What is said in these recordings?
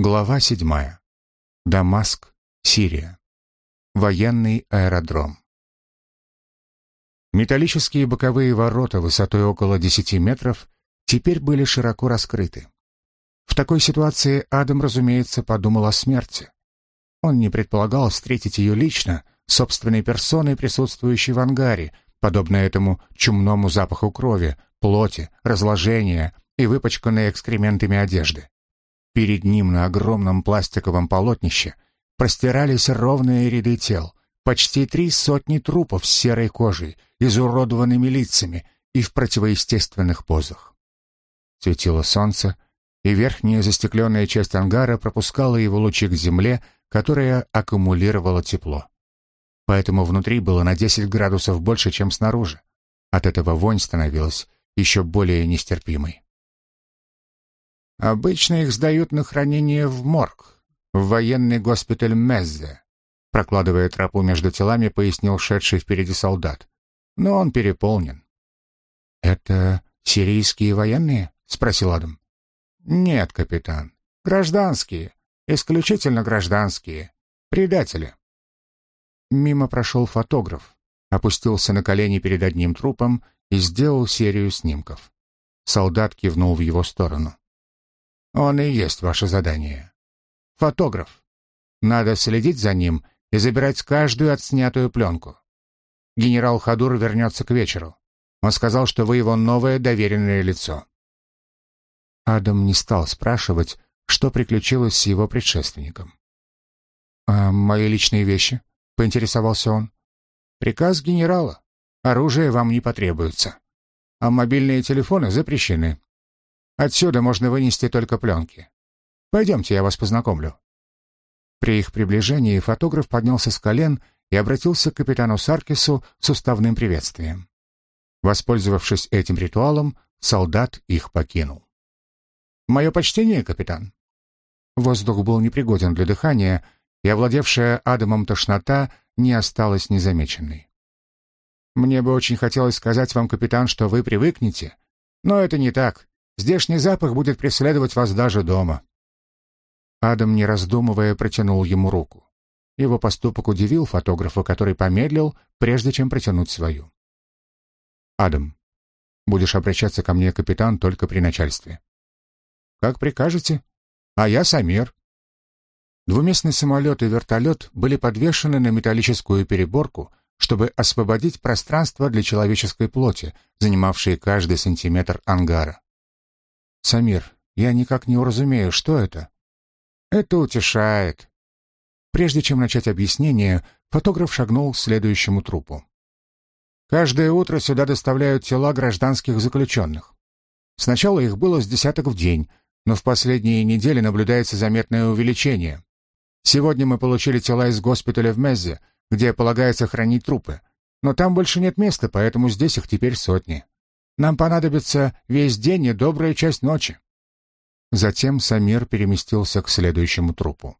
Глава 7. Дамаск, Сирия. Военный аэродром. Металлические боковые ворота высотой около 10 метров теперь были широко раскрыты. В такой ситуации Адам, разумеется, подумал о смерти. Он не предполагал встретить ее лично, собственной персоной, присутствующей в ангаре, подобно этому чумному запаху крови, плоти, разложения и выпачканной экскрементами одежды. Перед ним на огромном пластиковом полотнище простирались ровные ряды тел, почти три сотни трупов с серой кожей, изуродованными лицами и в противоестественных позах. Светило солнце, и верхняя застекленная часть ангара пропускала его лучи к земле, которая аккумулировала тепло. Поэтому внутри было на 10 градусов больше, чем снаружи. От этого вонь становилась еще более нестерпимой. Обычно их сдают на хранение в морг, в военный госпиталь Меззе, прокладывая тропу между телами, пояснил шедший впереди солдат. Но он переполнен. «Это сирийские военные?» — спросил Адам. «Нет, капитан. Гражданские. Исключительно гражданские. Предатели». Мимо прошел фотограф, опустился на колени перед одним трупом и сделал серию снимков. Солдат кивнул в его сторону. Он и есть ваше задание. Фотограф. Надо следить за ним и забирать каждую отснятую пленку. Генерал Хадур вернется к вечеру. Он сказал, что вы его новое доверенное лицо. Адам не стал спрашивать, что приключилось с его предшественником. «А мои личные вещи?» — поинтересовался он. «Приказ генерала. Оружие вам не потребуется. А мобильные телефоны запрещены. Отсюда можно вынести только пленки. Пойдемте, я вас познакомлю». При их приближении фотограф поднялся с колен и обратился к капитану Саркису с уставным приветствием. Воспользовавшись этим ритуалом, солдат их покинул. «Мое почтение, капитан». Воздух был непригоден для дыхания, и овладевшая Адамом тошнота не осталась незамеченной. «Мне бы очень хотелось сказать вам, капитан, что вы привыкнете, но это не так. Здешний запах будет преследовать вас даже дома». Адам, не раздумывая, протянул ему руку. Его поступок удивил фотографа, который помедлил, прежде чем протянуть свою. «Адам, будешь обращаться ко мне, капитан, только при начальстве». «Как прикажете. А я Самир». Двуместный самолет и вертолет были подвешены на металлическую переборку, чтобы освободить пространство для человеческой плоти, занимавшей каждый сантиметр ангара. «Самир, я никак не уразумею, что это?» «Это утешает». Прежде чем начать объяснение, фотограф шагнул к следующему трупу. «Каждое утро сюда доставляют тела гражданских заключенных. Сначала их было с десяток в день, но в последние недели наблюдается заметное увеличение. Сегодня мы получили тела из госпиталя в Меззе, где полагается хранить трупы. Но там больше нет места, поэтому здесь их теперь сотни. Нам понадобится весь день и добрая часть ночи». Затем Самир переместился к следующему трупу.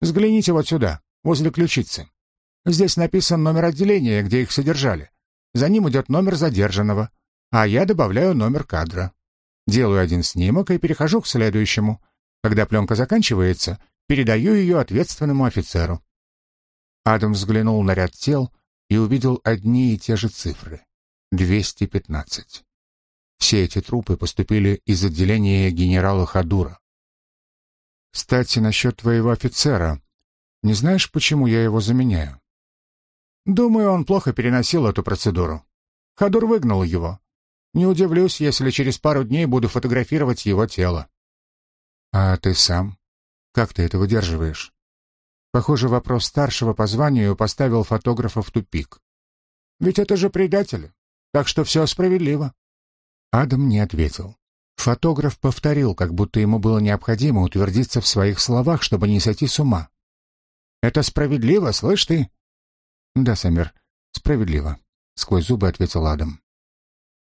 «Взгляните вот сюда, возле ключицы. Здесь написан номер отделения, где их содержали. За ним идет номер задержанного, а я добавляю номер кадра. Делаю один снимок и перехожу к следующему. Когда пленка заканчивается, передаю ее ответственному офицеру». Адам взглянул на ряд тел и увидел одни и те же цифры. 215. Все эти трупы поступили из отделения генерала Хадура. Кстати, насчет твоего офицера. Не знаешь, почему я его заменяю? Думаю, он плохо переносил эту процедуру. Хадур выгнал его. Не удивлюсь, если через пару дней буду фотографировать его тело. А ты сам? Как ты это выдерживаешь? Похоже, вопрос старшего по званию поставил фотографа в тупик. Ведь это же предатели так что все справедливо». Адам не ответил. Фотограф повторил, как будто ему было необходимо утвердиться в своих словах, чтобы не сойти с ума. «Это справедливо, слышь ты?» «Да, Самир, справедливо», — сквозь зубы ответил Адам.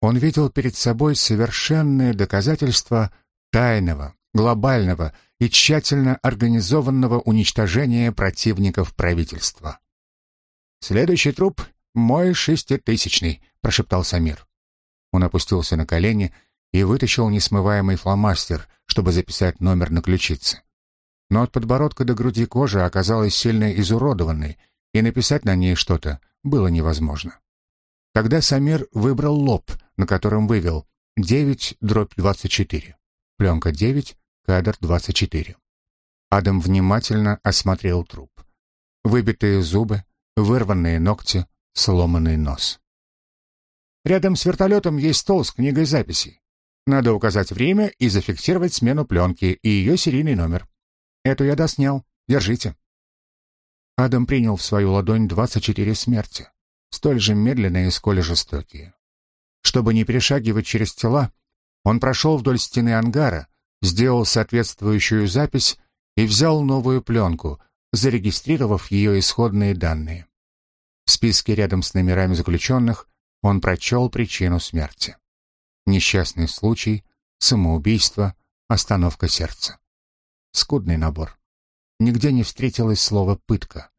Он видел перед собой совершенное доказательство тайного, глобального и тщательно организованного уничтожения противников правительства. Следующий труп «Мой шеститысячный», — прошептал Самир. Он опустился на колени и вытащил несмываемый фломастер, чтобы записать номер на ключице. Но от подбородка до груди кожа оказалась сильно изуродованной, и написать на ней что-то было невозможно. Тогда Самир выбрал лоб, на котором вывел 9 дробь 24. Пленка 9, кадр 24. Адам внимательно осмотрел труп. Выбитые зубы, вырванные ногти, сломанный нос. Рядом с вертолетом есть стол с книгой записей. Надо указать время и зафиксировать смену пленки и ее серийный номер. Эту я доснял. Держите. Адам принял в свою ладонь 24 смерти, столь же медленные, сколь жестокие. Чтобы не перешагивать через тела, он прошел вдоль стены ангара, сделал соответствующую запись и взял новую пленку, зарегистрировав ее исходные данные. Списке рядом с номерами заключенных он прочел причину смерти. Несчастный случай, самоубийство, остановка сердца. Скудный набор. Нигде не встретилось слово «пытка».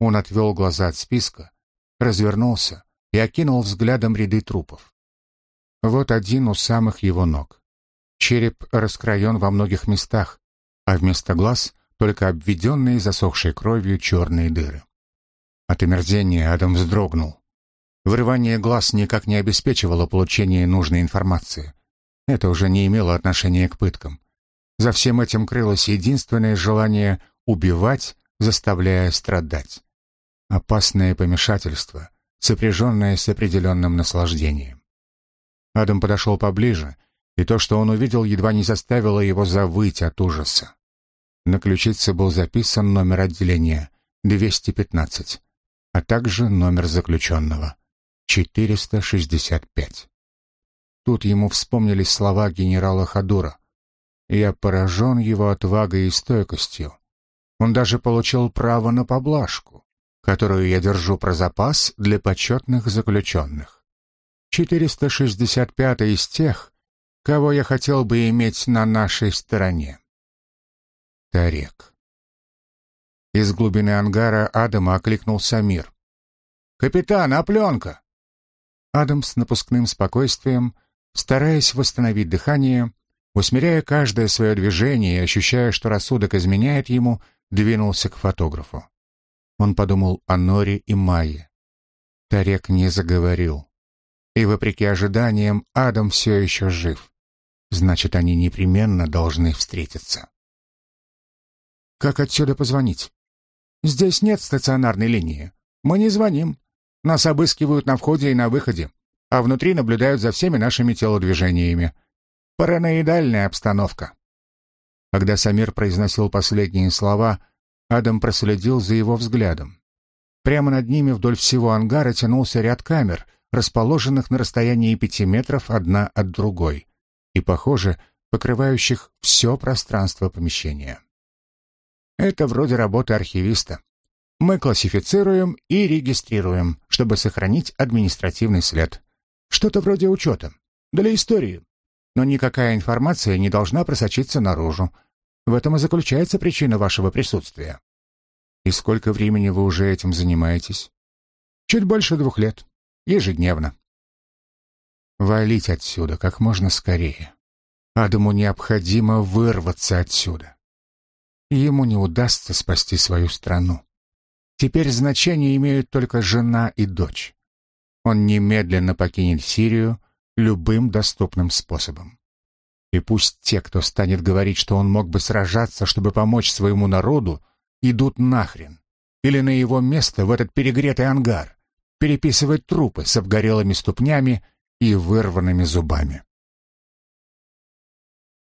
Он отвел глаза от списка, развернулся и окинул взглядом ряды трупов. Вот один у самых его ног. Череп раскроен во многих местах, а вместо глаз только обведенные засохшей кровью черные дыры. От омерзения Адам вздрогнул. Вырывание глаз никак не обеспечивало получение нужной информации. Это уже не имело отношения к пыткам. За всем этим крылось единственное желание убивать, заставляя страдать. Опасное помешательство, сопряженное с определенным наслаждением. Адам подошел поближе, и то, что он увидел, едва не заставило его завыть от ужаса. На ключице был записан номер отделения 215, а также номер заключенного 465. Тут ему вспомнились слова генерала Хадура. «Я поражен его отвагой и стойкостью. Он даже получил право на поблажку, которую я держу про запас для почетных заключенных. 465 из тех, кого я хотел бы иметь на нашей стороне». Тарек. Из глубины ангара Адама окликнул Самир. «Капитан, а пленка?» Адам с напускным спокойствием, стараясь восстановить дыхание, усмиряя каждое свое движение и ощущая, что рассудок изменяет ему, двинулся к фотографу. Он подумал о Норе и Майе. Тарек не заговорил. И, вопреки ожиданиям, Адам все еще жив. Значит, они непременно должны встретиться. Как отсюда позвонить? Здесь нет стационарной линии. Мы не звоним. Нас обыскивают на входе и на выходе, а внутри наблюдают за всеми нашими телодвижениями. Параноидальная обстановка. Когда Самир произносил последние слова, Адам проследил за его взглядом. Прямо над ними вдоль всего ангара тянулся ряд камер, расположенных на расстоянии пяти метров одна от другой, и, похоже, покрывающих все пространство помещения. Это вроде работы архивиста. Мы классифицируем и регистрируем, чтобы сохранить административный след. Что-то вроде учета. Для истории. Но никакая информация не должна просочиться наружу. В этом и заключается причина вашего присутствия. И сколько времени вы уже этим занимаетесь? Чуть больше двух лет. Ежедневно. Валить отсюда как можно скорее. Адаму необходимо вырваться отсюда ему не удастся спасти свою страну. Теперь значение имеют только жена и дочь. Он немедленно покинет Сирию любым доступным способом. И пусть те, кто станет говорить, что он мог бы сражаться, чтобы помочь своему народу, идут нахрен. Или на его место в этот перегретый ангар, переписывать трупы с обгорелыми ступнями и вырванными зубами.